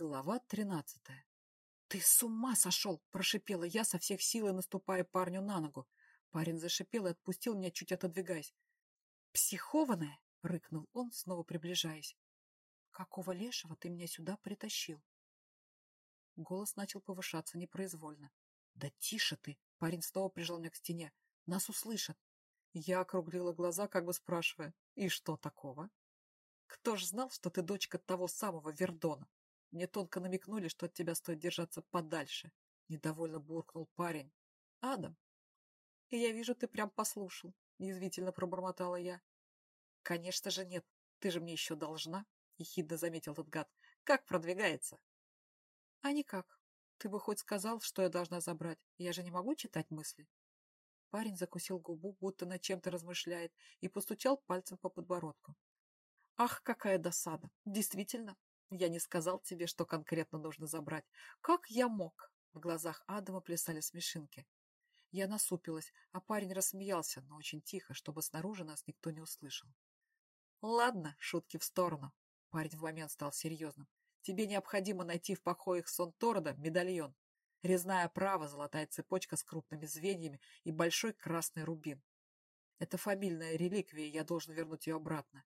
Глава тринадцатая. «Ты с ума сошел!» – прошипела я со всех сил, наступая парню на ногу. Парень зашипел и отпустил меня, чуть отодвигаясь. «Психованная!» – рыкнул он, снова приближаясь. «Какого лешего ты меня сюда притащил?» Голос начал повышаться непроизвольно. «Да тише ты!» – парень снова прижал меня к стене. «Нас услышат!» Я округлила глаза, как бы спрашивая. «И что такого?» «Кто ж знал, что ты дочка того самого Вердона?» Мне тонко намекнули, что от тебя стоит держаться подальше. Недовольно буркнул парень. Адам. И я вижу, ты прям послушал. Язвительно пробормотала я. Конечно же нет. Ты же мне еще должна. Ехидно заметил тот гад. Как продвигается? А никак. Ты бы хоть сказал, что я должна забрать. Я же не могу читать мысли. Парень закусил губу, будто над чем-то размышляет, и постучал пальцем по подбородку. Ах, какая досада! Действительно, я не сказал тебе, что конкретно нужно забрать. Как я мог? В глазах Адама плясали смешинки. Я насупилась, а парень рассмеялся, но очень тихо, чтобы снаружи нас никто не услышал. Ладно, шутки в сторону. Парень в момент стал серьезным. Тебе необходимо найти в покоях Сон-Торода медальон. Резная оправа, золотая цепочка с крупными звеньями и большой красный рубин. Это фамильная реликвия, я должен вернуть ее обратно.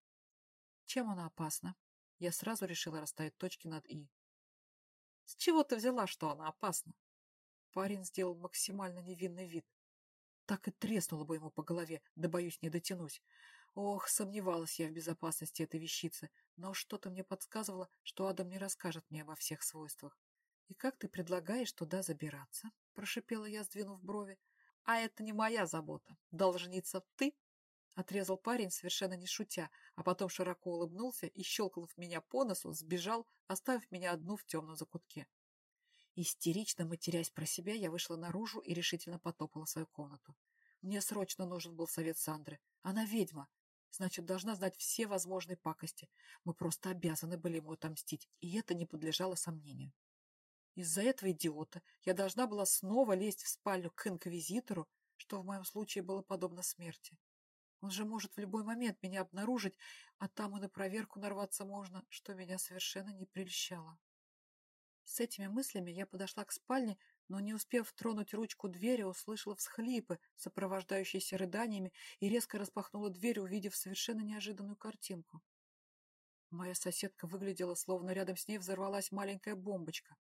Чем она опасна? Я сразу решила расставить точки над «и». «С чего ты взяла, что она опасна?» Парень сделал максимально невинный вид. Так и треснуло бы ему по голове, да, боюсь, не дотянусь. Ох, сомневалась я в безопасности этой вещицы, но что-то мне подсказывало, что Адам не расскажет мне обо всех свойствах. «И как ты предлагаешь туда забираться?» – прошипела я, сдвинув брови. «А это не моя забота. Должница ты Отрезал парень, совершенно не шутя, а потом широко улыбнулся и, щелкнув меня по носу, сбежал, оставив меня одну в темном закутке. Истерично матерясь про себя, я вышла наружу и решительно потопала свою комнату. Мне срочно нужен был совет Сандры. Она ведьма, значит, должна знать все возможные пакости. Мы просто обязаны были ему отомстить, и это не подлежало сомнению. Из-за этого идиота я должна была снова лезть в спальню к инквизитору, что в моем случае было подобно смерти. Он же может в любой момент меня обнаружить, а там и на проверку нарваться можно, что меня совершенно не прельщало. С этими мыслями я подошла к спальне, но, не успев тронуть ручку двери, услышала всхлипы, сопровождающиеся рыданиями, и резко распахнула дверь, увидев совершенно неожиданную картинку. Моя соседка выглядела, словно рядом с ней взорвалась маленькая бомбочка.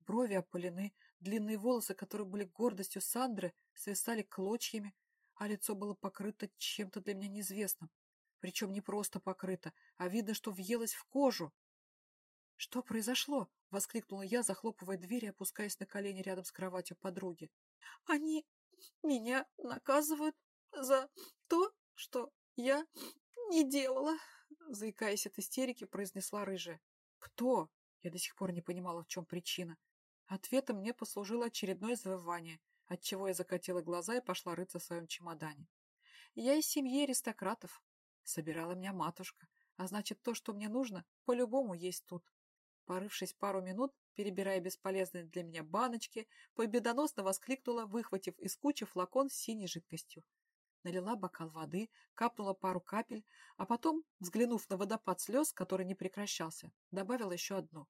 Брови опалены, длинные волосы, которые были гордостью Сандры, свисали клочьями, а лицо было покрыто чем-то для меня неизвестным. Причем не просто покрыто, а видно, что въелось в кожу. «Что произошло?» — воскликнула я, захлопывая дверь и опускаясь на колени рядом с кроватью подруги. «Они меня наказывают за то, что я не делала», — заикаясь от истерики, произнесла рыжая. «Кто?» — я до сих пор не понимала, в чем причина. Ответом мне послужило очередное завывание — отчего я закатила глаза и пошла рыться в своем чемодане. Я из семьи аристократов. Собирала меня матушка, а значит, то, что мне нужно, по-любому есть тут. Порывшись пару минут, перебирая бесполезные для меня баночки, победоносно воскликнула, выхватив из кучи флакон с синей жидкостью. Налила бокал воды, капнула пару капель, а потом, взглянув на водопад слез, который не прекращался, добавила еще одну.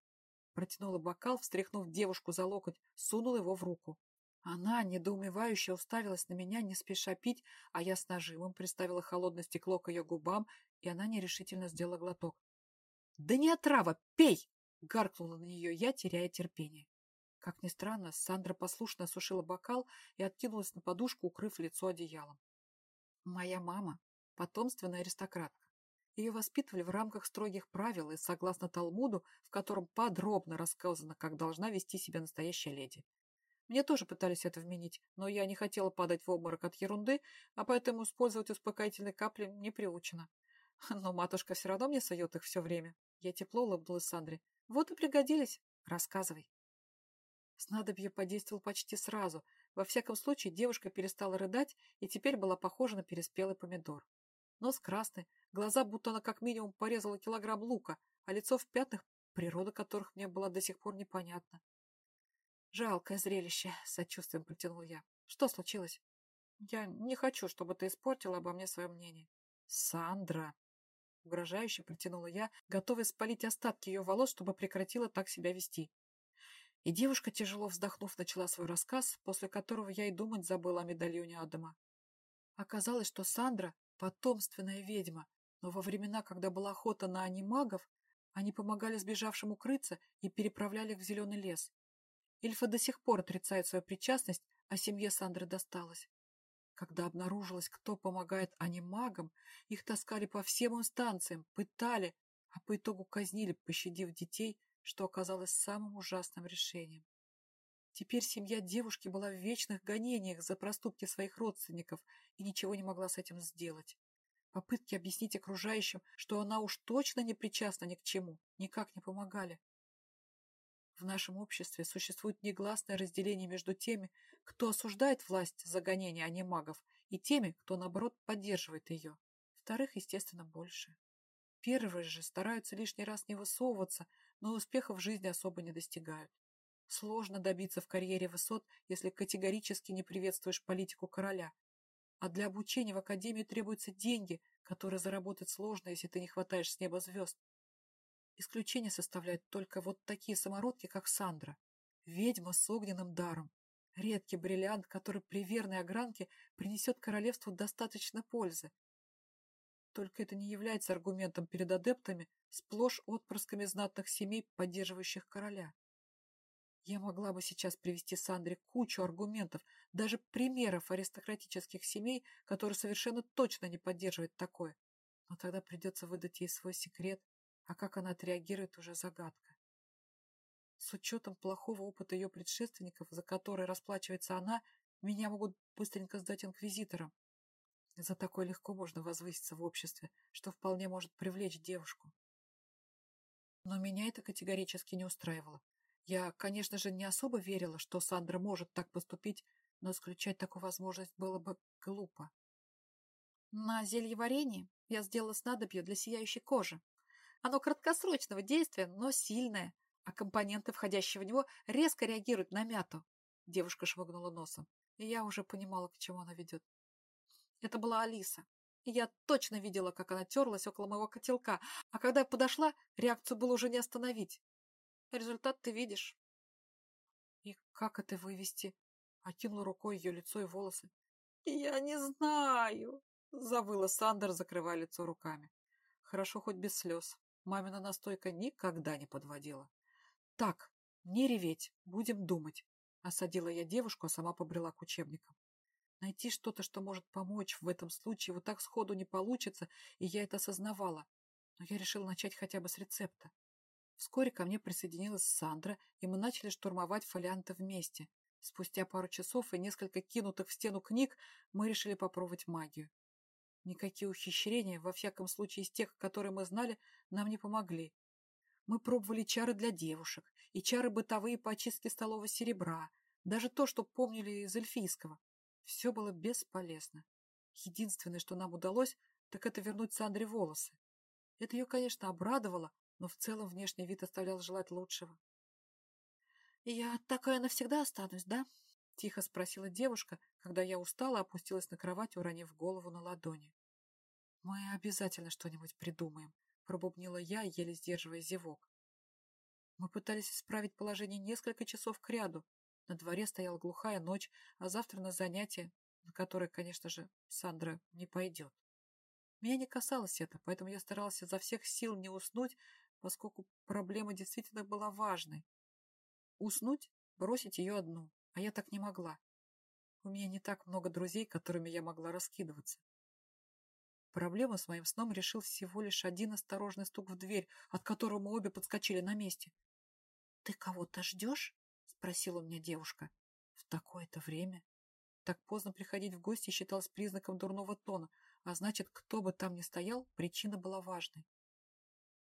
Протянула бокал, встряхнув девушку за локоть, сунула его в руку. Она, недоумевающе, уставилась на меня, не спеша пить, а я с нажимом приставила холодное стекло к ее губам, и она нерешительно сделала глоток. «Да не отрава! Пей!» — гаркнула на нее я, теряя терпение. Как ни странно, Сандра послушно осушила бокал и откинулась на подушку, укрыв лицо одеялом. Моя мама — потомственная аристократка. Ее воспитывали в рамках строгих правил и согласно Талмуду, в котором подробно рассказано, как должна вести себя настоящая леди. Мне тоже пытались это вменить, но я не хотела падать в обморок от ерунды, а поэтому использовать успокоительные капли не приучена. Но матушка все равно мне сует их все время. Я тепло улыбнулась Сандре. Вот и пригодились. Рассказывай. Снадобье подействовал почти сразу. Во всяком случае, девушка перестала рыдать и теперь была похожа на переспелый помидор. Нос красный, глаза будто она как минимум порезала килограмм лука, а лицо в пятнах, природа которых мне была до сих пор непонятна. Жалкое зрелище, сочувствием протянул я. Что случилось? Я не хочу, чтобы ты испортила обо мне свое мнение. Сандра. Угрожающе протянула я, готовая спалить остатки ее волос, чтобы прекратила так себя вести. И девушка, тяжело вздохнув, начала свой рассказ, после которого я и думать забыла о медальоне Адама. Оказалось, что Сандра — потомственная ведьма, но во времена, когда была охота на анимагов, они помогали сбежавшим укрыться и переправляли их в зеленый лес. Эльфы до сих пор отрицают свою причастность, а семье Сандры досталось. Когда обнаружилось, кто помогает анимагам, их таскали по всем инстанциям, пытали, а по итогу казнили, пощадив детей, что оказалось самым ужасным решением. Теперь семья девушки была в вечных гонениях за проступки своих родственников и ничего не могла с этим сделать. Попытки объяснить окружающим, что она уж точно не причастна ни к чему, никак не помогали. В нашем обществе существует негласное разделение между теми, кто осуждает власть за гонение анимагов, и теми, кто, наоборот, поддерживает ее. Вторых, естественно, больше. Первые же стараются лишний раз не высовываться, но успехов в жизни особо не достигают. Сложно добиться в карьере высот, если категорически не приветствуешь политику короля. А для обучения в академию требуются деньги, которые заработать сложно, если ты не хватаешь с неба звезд. Исключение составляют только вот такие самородки, как Сандра. Ведьма с огненным даром. Редкий бриллиант, который при верной огранке принесет королевству достаточно пользы. Только это не является аргументом перед адептами, сплошь отпрысками знатных семей, поддерживающих короля. Я могла бы сейчас привести Сандре кучу аргументов, даже примеров аристократических семей, которые совершенно точно не поддерживают такое. Но тогда придется выдать ей свой секрет, а как она отреагирует, уже загадка. С учетом плохого опыта ее предшественников, за который расплачивается она, меня могут быстренько сдать инквизиторам. За такое легко можно возвыситься в обществе, что вполне может привлечь девушку. Но меня это категорически не устраивало. Я, конечно же, не особо верила, что Сандра может так поступить, но исключать такую возможность было бы глупо. На зелье варенье я сделала снадобье для сияющей кожи, оно краткосрочного действия, но сильное, а компоненты, входящие в него, резко реагируют на мяту. Девушка швыгнула носом, и я уже понимала, к чему она ведет. Это была Алиса, и я точно видела, как она терлась около моего котелка, а когда я подошла, реакцию было уже не остановить. Результат ты видишь. И как это вывести? Окинула рукой ее лицо и волосы. Я не знаю, завыла Сандер, закрывая лицо руками. Хорошо хоть без слез. Мамина настойка никогда не подводила. «Так, не реветь, будем думать», — осадила я девушку, а сама побрела к учебникам. Найти что-то, что может помочь в этом случае, вот так сходу не получится, и я это осознавала. Но я решила начать хотя бы с рецепта. Вскоре ко мне присоединилась Сандра, и мы начали штурмовать фолианты вместе. Спустя пару часов и несколько кинутых в стену книг мы решили попробовать магию. Никакие ухищрения, во всяком случае из тех, которые мы знали, нам не помогли. Мы пробовали чары для девушек и чары бытовые по очистке столового серебра, даже то, что помнили из эльфийского. Все было бесполезно. Единственное, что нам удалось, так это вернуть Сандре волосы. Это ее, конечно, обрадовало, но в целом внешний вид оставлял желать лучшего. «Я такая навсегда останусь, да?» — тихо спросила девушка, когда я устала опустилась на кровать, уронив голову на ладони. «Мы обязательно что-нибудь придумаем», — пробубнила я, еле сдерживая зевок. Мы пытались исправить положение несколько часов кряду. На дворе стояла глухая ночь, а завтра на занятие, на которое, конечно же, Сандра не пойдет. Меня не касалось это, поэтому я старалась изо всех сил не уснуть, поскольку проблема действительно была важной. Уснуть, бросить ее одну, а я так не могла. У меня не так много друзей, которыми я могла раскидываться. Проблему с моим сном решил всего лишь один осторожный стук в дверь, от которого мы обе подскочили на месте. — Ты кого-то ждешь? — спросила у меня девушка. — В такое-то время. Так поздно приходить в гости считалось признаком дурного тона, а значит, кто бы там ни стоял, причина была важной.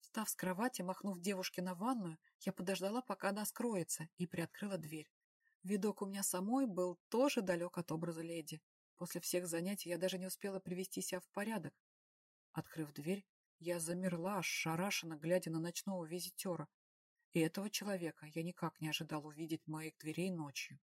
Встав с кровати, махнув девушке на ванную, я подождала, пока она скроется, и приоткрыла дверь. Видок у меня самой был тоже далек от образа леди. После всех занятий я даже не успела привести себя в порядок. Открыв дверь, я замерла, ошарашенно, глядя на ночного визитера. И этого человека я никак не ожидал увидеть моих дверей ночью.